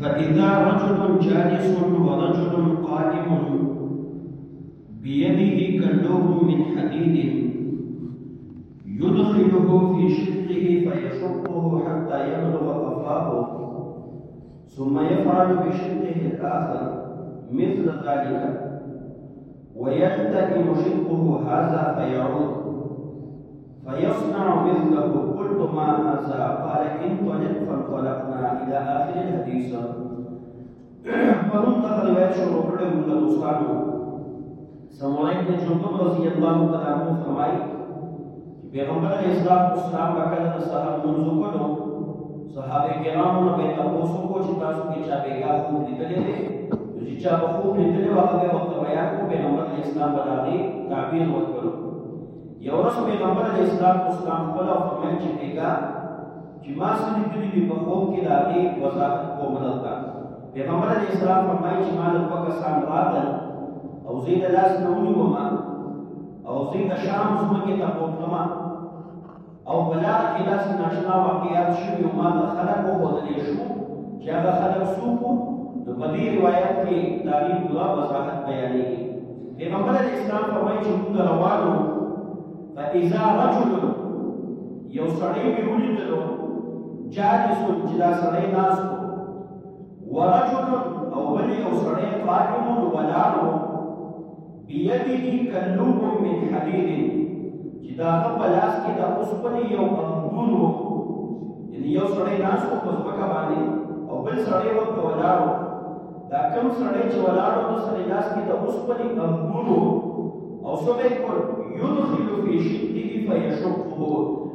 فإذا رجل جالس ورجل قائم بيده كلوب من حديد يدخله في شقه فيشقه حتى يبلغ قفاه ثم يفعل بشقه الآخر مثل ذلك ويلتئم شقه هذا فيعود فيصنع مثله قلت ما هذا قال انطلق فانطلقنا الى اخر الحديث پرون دغه روایت شروع کړو موږ دوستانو سمورای ابن جندب رضی الله تعالی عنہ فرمایي پیغمبر علیہ السلام اسلام بکره د سحر منځ کولو صحابه کرامو نه به تاسو کو چې تاسو کې چا بیګا خوب لیدلې وي چې چا به خوب لیدلې وغه به وخت بیان کو پیغمبر علیہ السلام باندې تعبیر وکړو یو ورځ پیغمبر علیه السلام اسلام خپل او فرمایي چې بیګا چې ما سړي دلی دی په خوب کې د هغې وضاحت کوم دلته پیغمبر علیه السلام فرمایي چې ما له دوه کسان راغلل او زه یې د لاس نه ونیوم او زه یې د شام ځمکې ته بوتلم او په لار کې داسې ناشنا واقعیات شوي او ما ته خلک وښودلی شو چې هغه خلک څوک وو نو په دې روایت کې د هغې پوره وضاحت بیانېږي پیغمبر علیه اسلام فرمایي چې موږ روان وو فاذا رجل یو سړی مې ولیدلو جالس چې دا سړی ناست و ورجل او بل یو سړی قائم ولاړ و بيده کلوب من حديد چې د هغه په لاس کې د اوسپنې یو انګور وو یعنی یو سړی ناست وو په ځمکه باندې او بل سړی ورته ولاړو دا کم سړی چې ولاړو د سره لاس کې د اوسپنې انګور وو او سبه کول يدخل في شده فيشقه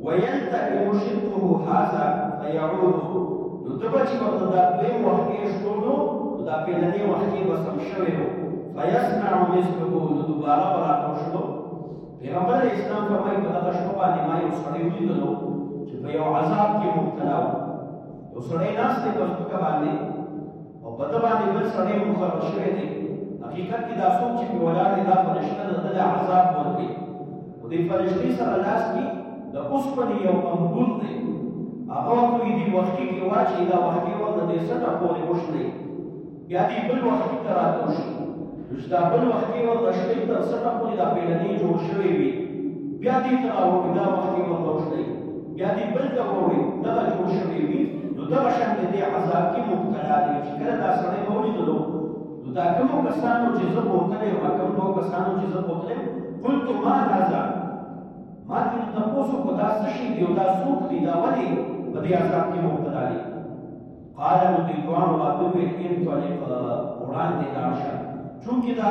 ويلتئم شدقه هذا فيعود نو دبا چې ورته دا دویم وحکې شو نو دا پېننې وحکې به سم شوی نو فیصنع مثله نو دوباره به راتاو شلو پیغمبر علیه السلام فرمایي په دغه شپه باندې ما یو سړی ولیدلو چې په یو عذاب کې مبتلا و یو سړی ناست دی په ځمکه باندې او په ده باندې بل سړی مقرر شوی دی حقیقت کې دا څوک چې په ولاړ دی دا فرشته ده ده له عذاب ورکوي خو دې فرشتې سره لاس کې د اوسپنې یو امبول دی هغه ورته وایي دې وښکي کې واچي دا وښکې ورته دې سټه پورې وشلوي بیا دې بل وښکي ته راتلو شي نو چې دا بل وښکې ورته شلوي تر سټه پورې دا پیلنې جوړ شوی وي بیا دې ته راوړي دا وښکې ورته وشلوي بیا دی بل ته وویل، دغه جوړ شوی وي، نو دغه شان د دې عذاب کې مبتلا دی، چې کله دا سړی ما ولیدلو، نو دا کومو کسانو چې زه بوتلی یم، کوم دوو کسانو چې زه بوتلی یم، قلت ما هذا، ما ترینه تپوس وکړو، دا څه شی دی او دا څوک دی، دا ولې په دې عذاب کې مبتلا دی؟ قال نو دوی دواړو راته وویل، انطلق، وړاندې لاړ شه، چونکه دا.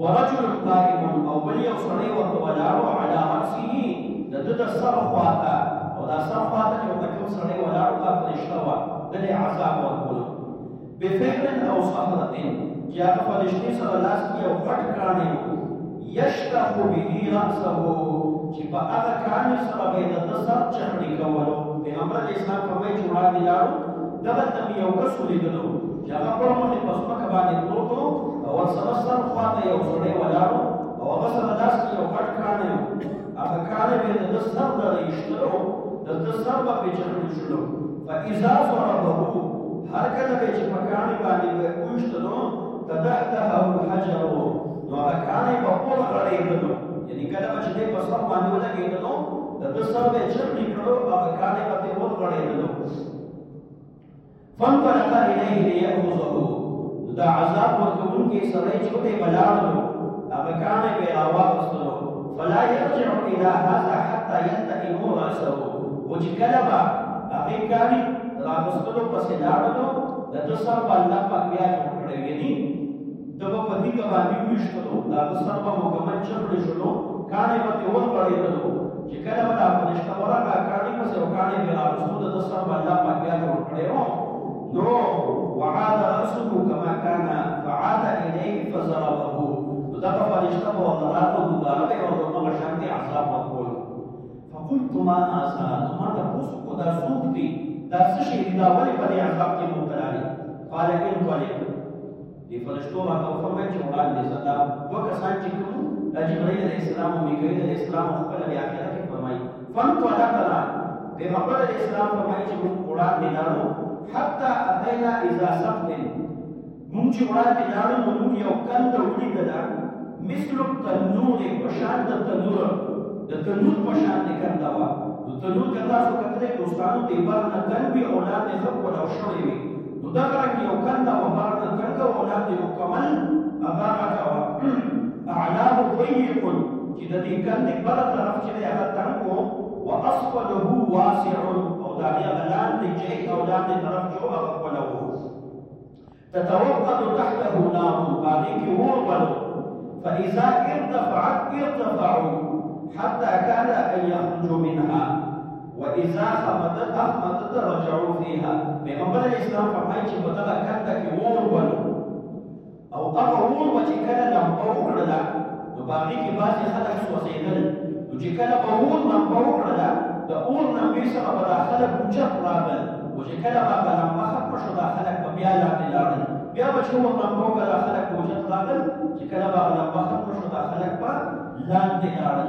ورجل قائم او بل یو سړی ورته ولاړ و علی راسه د ده د سر خوا ته او دا سر خوا ته چې ورته کوم سړی ولاړ و دا فرشته وه ده له عذاب ورکولو بفحر او صخره چې هغه فرشتې سره لاس کې یو غټ کاڼی و یشتخ به راسه چې په هغه کاڼي سره به د ده سر چخڼي کولو پیغمبر علیه السلام فرمایي چې وړاندې لاړو دغلته مې یو کس ولیدلو چې هغه پړ مخې په ځمکه باندې پروت و او ورسره سر خوا ته یو سړی ولاړ و او هغه سره لاس کې یو غټ کاڼی و، هغه کاڼی به یې د ده سر دغه ایشتلو، د ده سر به پرې چټلوچلو، فاذا ضربه، هر کله به یې چې په کاڼي باندې به یې ویشتلو، تدحدحه الحجر، نو هغه کاڼی به ورغړېدلو، یعنې کله به چې دی په سر باندې ولګېدلو، د ده سر به یې چرمي کړو، هغه کاڼی به ترې ورغړېدلو. فانطلق الیه لیأخذه دا عذاب ورکوونکی سړی چې ورته ولاړو هغه کاڼی به راواخستلو فلا یرجع الی هذا حتی یلتئمو راسه خو چې کله به هغه کاڼی راخستلو پسې لاړلو د ده سر به الله پاک بیا جوړ کړی یعنی ده به په تيږه باندي وويشتلو، د هغه سر به مکمل چپړې شولو، کاڼي به ترې ورغړېدلو، چې کله به دا فرشته ورغله کاڼي پسې او کاڼي به يې راغوستو د ده سر به الله پاک بيا جوړ کړی و، نو. وعاد رأسه کما کان فعاد إليه فضربه نو دغه فرشته به ورله راته او دوباره به يې ورله همغه شانتې عذاب ورکولو. فقلت ما هذا نو ما تپوس وکړو دا څوک دي؟ دا څه شی دي؟ دا ولې په دې عذاب کې مبتلا دی؟ قال انطلق. دې فرشتو راته وفرمایل چې وړاندې ځه، دا دوه کسان چې کوم وو، دا جبرائیل علیه السلام او میکائیل علیه السلام او خپله بیا اخره کې فرمایي، فانطلقنا، پیغمبر علیه السلام فرمایي چې مونږ وړاندې لاړو، حتی اتینا اذا سقط، مونږ چې وړاندې لاړو نو مونږ یو کنده ولیدله، مثل التنور، په شان د تنور، د تنور په شان دې کنده وه، نو تنور که تاسو کتلی دوستانو دې بر نه تنګ وي او لاندې ښه کولاو شوی وي، نو دغه رنګ یو کنده وه باڼه تنګه وه او لاندې مکمل هغه غټه وه اعلاه ضیق چې د دې کندې بل طرف چې دی هغه تنګ و واسفله واسع او د هغې هغه لاندې چئ او لاندې طرف چې و هغه پلو و تتوقد تحته نار په هغې کې اور به نو فاذا ارتفعت ارتفعو حتی کاده ان یخرجو منها واذا خمد اخمدت رجعو فيها پيغمبر عليه السلام فرمايي چې په دغه کنده کې اور بلو او هغه اور به چې کله لمبه وکړله نو په هغې کې بعضې خلک سوځېدل نو چې کله به اور لمبه وکړله د اور لمبې سره به دا خلک اوچت راغلل خو چې کله به هغه لمبه ختمه شوه دا خلک به بیا لاندې لاړل بیا به چې اور لمبه وکړه دا خلک به اوچت راغلل چې کله به هغه لمبه ختمه شوه دا خلک به لاندې لاړل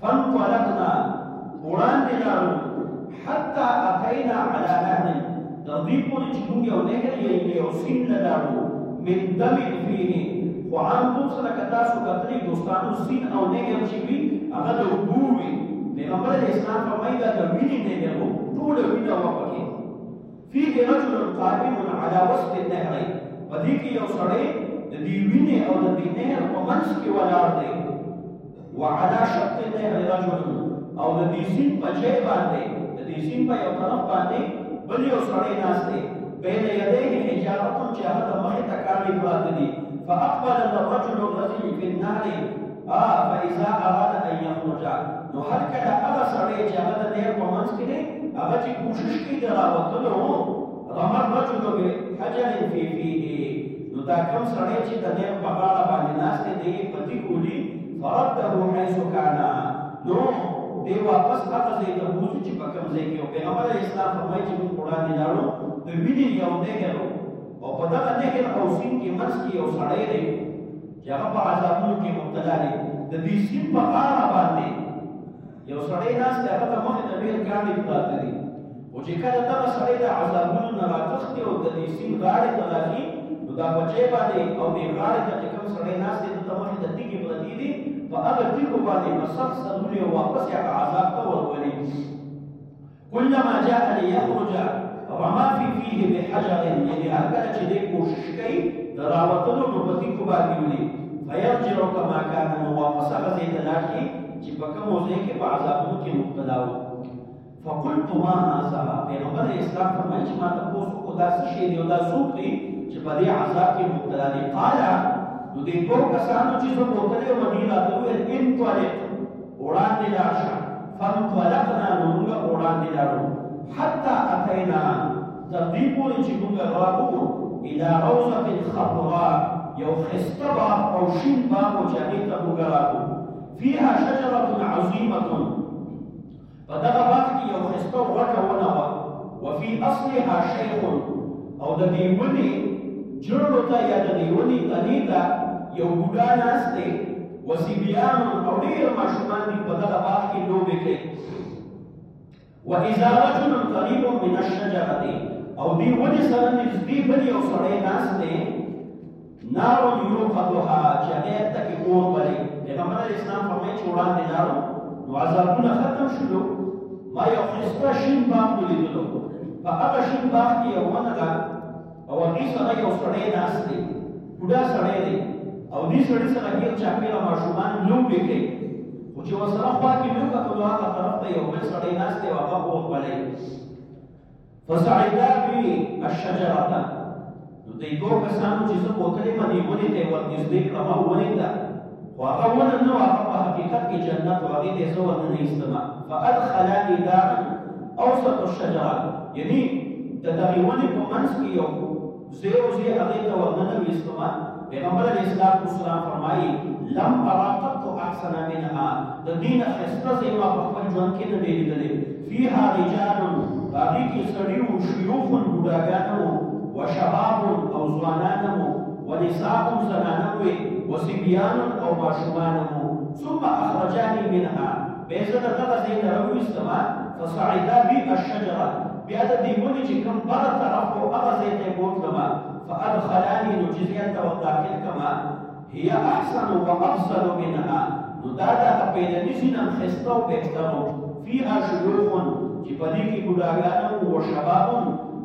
فانطلقنا وړاندې لاړو حتی اتینا علی نهر تر دې پورې چې موږ یو نهر یا یو سیند ته لاړو من دم فيه خو عام طور سره که تاسو کتلی دوستانو سیند او نهر چې وي هغه د اوبو وي پیغمبر علیه السلام فرمایي دا د وینې نهر و ټوله وینه وه پکې فيه رجل قائم على وسط النهر په دې کې یو سړی د دې وینې او د دې نهر په منځ کې ولاړ دی وعلى شط النهر رجل او د دې سین په جې باندې د دې سین په یو طرف باندې بل یو سړی ناس دی بین یدیه حجارت چې هغه د مخې ته کاڼي پراته دي فاقبل الرجل الذي في النهر ا فاذا اراد ان يخرج نو هر کله هغه سړی چې هغه د نهر په منځ کې دی هغه چې کوشش کوي د راوتلو رمر رجل بحجر في فيه نو دا کوم سړی چی دنیل په غاړه باندی ناست دی دی یی په تیږ ولی فرده حیث کان نو دی واپس هغه ځای ته بوځو چی په کوم ځای کی وو پیغمبر علیه السلام فرمایی چی مونږ په وړاندی لاړو د وینی یو نهر وو او په دغه نهر او سیند کی منځ کی یو سړی دی چی هغه په عذابونو کی مبتلا دی ددی سیند په غاړه باندی یو سړی ناست دی، هغه ته مخې ته ډېر کاڼي پراته دي، خو چې کله دغه سړی د عذابونو نه راکښتې او د دې سیند غاړې ته راشي، نو دا بچی باندې او دې غاړې ته چې کوم سړی ناست دی، ده ته مخې ته تیږې پرتې دي، په هغه تیږو باندې به سخت سرونه او واپس یې هغه عذاب ته ورولي. کلما جاء ليخرج رما في فيه بحجر یعنی هر کله چې دې کوشش کوي د راوتلو نو په تیکو باندې ولي فيرجع كما كان نو واپس هغه ځای ته لاړ شي چې په کوم ځای کې په عذابونو کې مبتلا و فقلت ما هذا پیغمبر علی اسلام فرمایي چې ما ته پوسو کو دا څه شی دی او دا څوک دی چې په دې عذاب کې مبتلا دی قال نو دې دوه کسانو چې زه بوتلې او مدی راته ویل انطلق وړاندې لاړ شه فانطلقنا نو مونږ په وړاندې لاړو حتی اتینا تر دې پورې چې مونږ راغو الی روضة خضراء یو ښایسته باغ او شین باغ و چې هغې ته مونږ راغو فیها شجرة عظیمة په دغه باغ کې یو ښایسته غوټه ونه وه وفی اصلها شیخ او د دې ونې جرړو ته یا د دې ونې تنې ته یو بوډا ناست دی. وصیبیان او ډیر ماشومان دی په دغه باغ کې لوبې کوي و اذا رجل قریب من الشجره او دی ونی سره نږدې بل یو سړی ناس دی نار یوقدها چې هغه ته کې اور بلې پیغمبر اسلام فرمایي چې وړاندې لاړو نو عذابونه ختم شلو ما یو خسته شین باغ ولیدلو په هغه شین باغ کې یو ونه ده او هغی سره یو سړی ناست دی بوډا سړی دی او دی سړی سره غیر چاپیره ماشومان لوبی کوي خو چې ورسره خوا کې مې وکتلو هغه طرف ته یو بل سړی ناست دی او هغه اور بلی فصعدا بی الشجره نو دی دوه کسانو چې زه بوتلې مې دی ونی ته ورنږدې کړم او ونی ته خو هغه ونه نه وه هغه په حقیقت کې جنت وه هغې ته زه ور ننه ایستم فادخلانی دارا اوسط الشجرة یعنی د دغې ونې په منځ کې یو ځای وو زه هغې ته ور ننه ویستم پیغمبر علیه الصلوة والسلام فرمایي لم ارا قط احسن منها د دې نه ښایسته ځای ما په خپل ژوند کې نه دی لیدلی فیها رجال په هغې کې سړي وو شیوخ بوډاګان هم وو وشباب او ځوانان هم وو ونساء زنانه وې وصبيان او ماشومان وو ثم اخرجاني منها بيا زه د دغه ځای نه راوويستم فصعدا بي الشجره بيا د دې ونې چې کوم بره طرف وو هغه ځای ته يې بوتلم فادخلاني نو چې زه يې هلته ور داخل کړم هي احسن وافضل منها نو دا د هغه پيلنيزې نه هم ښايسته او بهتر وو فيها شيوخ چې په دې کې بوډاګان هم وو وشباب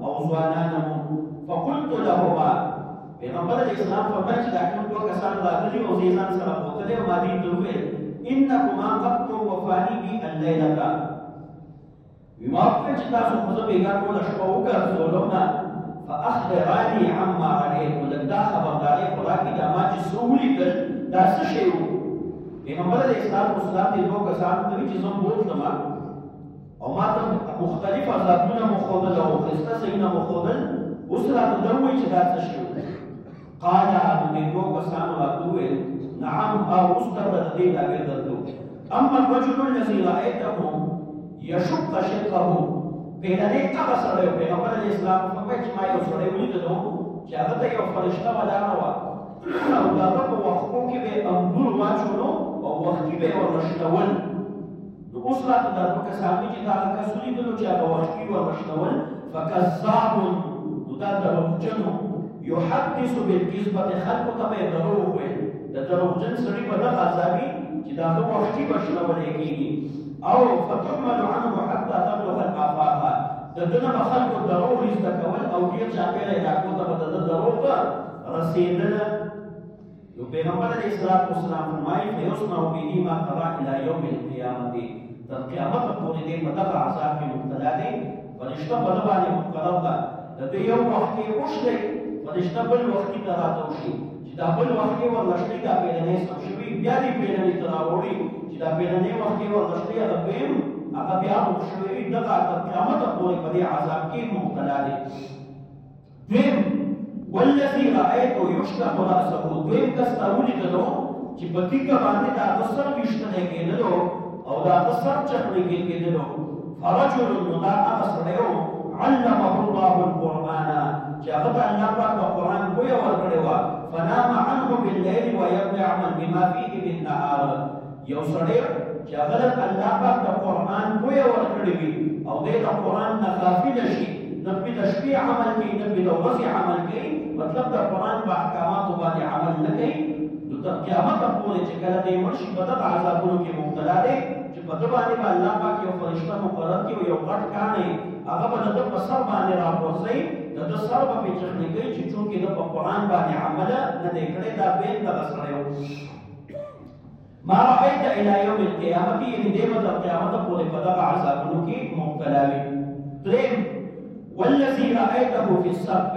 او ځوانان هم وو. فقلت لهما، پيغمبر عليه السلام فرمايي چې دا کوم دوه کسان راغلي وو او زه يې ځان سره بوتلی او ما دوی ته وويل، انکما قد طوفاني بي الليلة. وي ما ورته وويل چې تاسو خو زه بېګا ټوله شپه وګرځولم، فاخبراني عما رأيت، نو لږ دا خبرداری خو راکړئ دا ما چې څه وليدل دا څه شی وو؟ پيغمبر عليه السلام دې دوو کسانو ته وويل چې زه هم بوتلم، او ما ته مختلف عذابونه مو ښودل او ښایسته ځایونه مو ښودل اوس راته ده ووایي چې دا څه شی و قال نو دې دوو کسانو راته وویل نعم او اوس ته به د دې لامل درکړو اما الرجل الذي رايته يشق شقه پیلنې هغه سړی او پیغمبر علیه السلام فرمایي چې ما یو سړی ولیدلو چې هغه ته یو فرشته ولاړه وه او د هغه په وښکو کې به انګور واچولو او وښکي به یې ورنښلول نو اوس راته دا دوه کسانو چې تا هغه کس ولیدلو چې هغه وحشي ور وشتول فکذاب نو دا دروغجن و یحدث بالکذبة خلکو ته به یې دروغ ویل د دروغجن سړي به دغه عذاب وي چې د هغه وحشي به شړولی کېږي او فتحمل عنه حتی تبلغ الآفاق د ده نه به خلکو دروغ زده کول او ډېر چاپېره علاقو ته به د ده دروغ رسېدل نو پیغمبر علیه الصلاۃ والسلام فرمایي فیسمع به ما ترى الى یوم القیامه تر قیامت پورې دې په دغه عذاب کې مبتلا دي فرشته په ده باندې مقرر ده د دې یو وحکې وشلی فرشته بل وحکې ته راته وشي چې دا بل وحکې ورلشتي دا پیرنې سم شوي بیا دې پیرنې ته راوړي چې دا پیرنې وحکې ورلشتي هغه دویم هغه بیا روغ شوی دغه تر قیامت پورې په دې عذاب کې مبتلا دي دویم والذي رايت يشرح راسه دویم کس ته ولیدلو چې په تیکه باندې دا غسر وشتنه کېدلو او دا غسر چپړې کېدلو فرجل نو دا هغه سړی و علمه الله القرآن چې هغه ته الله پاک په قرآن پوی ورکړی و فنام عنه بالليل ويبلع من بما فيه بالنهار یو سړی چې هغه له الله پاک د قرآن پوهه ورکړې وي او دی د قرآن نه غافل شي نه پرې د شپې عمل کوي نه پرې د ورځې عمل کوي مطلب د قرآن په احکاماتو باندې عمل نه کوي نو تر قیامته پورې چې کله دی مړ شي په دغه عذابونو کې مبتلا دی چې په ده باندې به الله پاک یو فرشته مقرر کړي او یو غټ کاڼی هغه به د ده په سر باندې راغورځوي د ده سر به پرې چخنې کوي چې چونکې ده په قرآن باندې عمل نه دی کړی دا بین دغه سړی ما رأيت الى يوم القيامه یعنی دې مت قیامت پورې په دغه عذابونو کې مبتلا وي دریم والذي رأيته في السب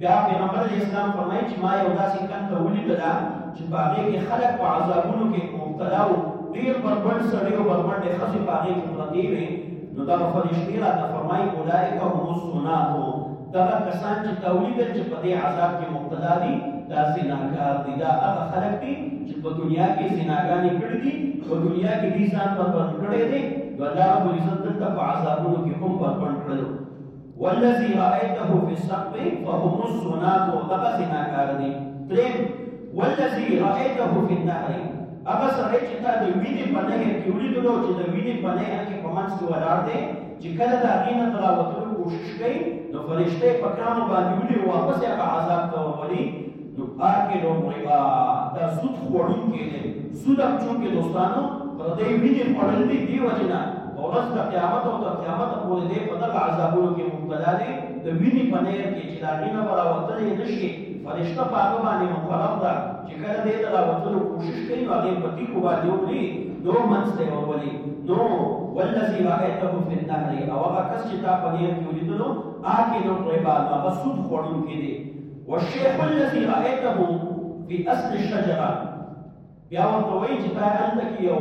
بیا پیغمبر علیہ السلام فرمایي چې ما یو داسې کنده ولیدله چې په هغې کې خلک په عذابونو کې مبتلا وو ډېر بربنډ سړي او بربنډې ښځې په هغې کې پرتې وې نو دغه فرشتې راته فرمایي اولئک هم الصنات دغه کسان چې تا ولیدل چې په دې عذاب کې مبتلا دي دا زناکار دي، دا هغه خلک دي چې په دنیا کې زناګانې کړې دي، په دنیا کې دوی ځان بربنډ کړی دی، نو الله رب العزت دلته په عذابونو کې هم بربنډ کړلو. والذی رأیته فی السقف فهم الزناة او دغه زناکار دي. درېیم، والذی رأیته فی النهر هغه سړی چې تا د وینې په نهر کې ولیدلو چې د وینې په نهر کې په منځ کې ولاړ دی، چې کله د هغې نه د راوتلو کوشش کوي نو فرشته په کانو باندې ولي واپس یې هغه عذاب ته ورولي نو آکل الربا دا سود خوړونکی دی سود هم چونکې دوستانو پردۍ وینې خوړل دي دې وجې نه په ورځ د قیامت او تر قیامته پورې دی په دغه عذابونو کې مبتلا دی د وینې په نیر کې چې د هغې نه به راوتلی نه شي فرشته په هغه باندې مقرر ده چې کله دې ته راوتلو کوشش کوي نو هغه په تیکو باندې وکړي نو منځ ته ورولي نو والذي رايته في النهر او هغه کس چې تا په نهر کې ولیدلو آکل الربا نو هغه سود خوړونکی دی والشيخ الذي رايته في اصل الشجره بیا ورته وایي چې تا هلته کې یو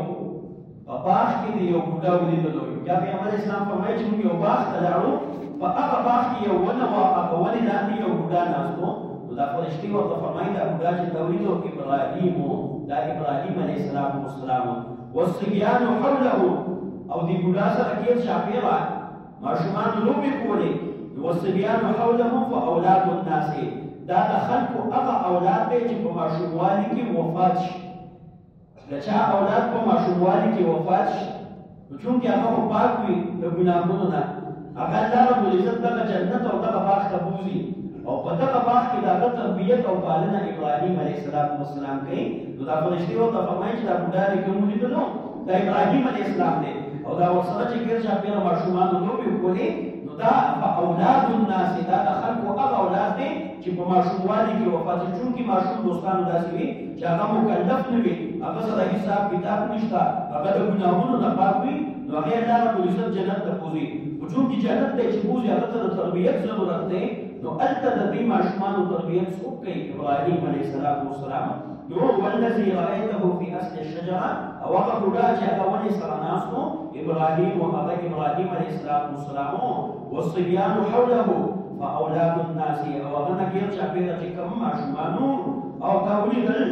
په باغ کې مې یو بوډا ولیدلو بیا پیغمبر اسلام فرمایي چې موږ یو باغ ته لاړو په هغه باغ کې یو ونه وه هغه ونې لاندې یو بوډا ناست و نو دا فرشتې ورته فرمایي دا بوډا چې تا ولیدو ابراهیم و دا ابراهیم علیه السلام والسلام والصبیان حوله او دې بوډا سره ډېر چاپېره ماشومان لوبې کولې نو والصبیان حوله فاولاد الناس دا د خلکو هغه اولاد دی چې په ماشوموالي کې وفات شي د چا اولاد په ماشوموالي کې وفات شي نو چونکې هغه خو پاک وي د ګناهونو نه هغه الله رب العزت دغه جنت او دغه باغ ته بوزي او په دغه باغ کې د هغه تربیت او پالنه ابراهیم علیه السلام والسلام کوي نو دا فرشتې ورته فرمایي چې دا بوډا دی کوم لیدلو دا ابراهیم علیه السلام دی او دا ورسره چې ګر چاپېره ماشومانو لوبې وکړي نو دا په اولاد الناس دا د خلکو هغه اولاد دی چې په ماشوموالي کې وفات شي چونکې ماشوم دوستانو داسې وي چې هغه مکلف نه وي هغه سره حساب کتاب نشته هغه د ګناهونو نه پاک وي نو هغه الله رب العزت جنت ته بوزي خو چون چې جنت ته چې بوزي هغه ته د تربیت ضرورت دی نو هلته د دې ماشومانو تربیت څوک کوي ابراهیم علیه السلام وسلام نو والذي رأيته في اصل الشجره او هغه بوډا چې هغه ونې سره ناستو ابراهیم او هغه ابراهیم علیه السلام والصبيان حوله فاولاد الناس او هغه نه غیر چاپیره چې کوم ماشومانو او تا ولیدل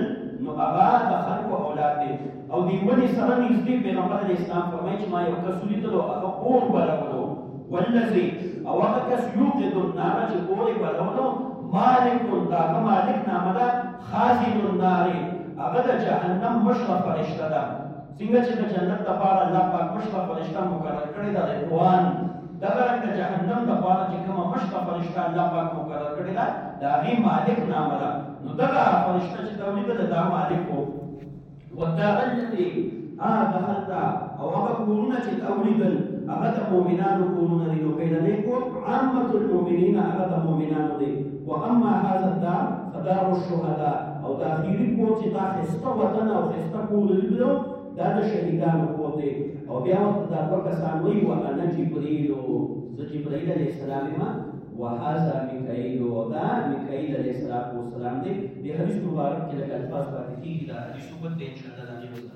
نو هغه د خلکو اولاد دی او دی ونې سره نږدې پیغمبر علیه السلام فرمایي چې ما یو کس ولیدلو هغه اور بلولو والذي او هغه کس یوقد النار چې اور یې بلولو مالک د هغه مالک نامه ده خازن النار هغه د جهنم مشره فرشته ده څنګه چې د جنت لپاره الله پاک مشکه فرشته مقرر کړی دا د کوان دغه رنګ د جهنم لپاره چې کومه مشکه فرشته الله پاک مقرر کړی دا د هغې مالک نامه ده نو دغه فرشته چې ته ولیدله دا مالک و والدار التي هغه دخلته او هغه کورونه چې ته ولیدل هغه د مؤمنانو کورونه دي نو پیلنی کور عامة المؤمنین هغه د مؤمنانو دی واما هذا الدار فدار الشهداء او د اخیري کور چې دا ښایسته وطن او ښایسته کور یې لیدلو دا د شهیدانو کور دی او بیا ورته دا دوه کسان وایي وانا جبرئیل زه جبرئیل علیه السلام یم وهذا میکائیل او دا میکائیل علیه السلام دی دې حدیث مبارک کې لږ الفاظ پاتې کیږي دا حدیث اوږد دی ان شاء الله د هغې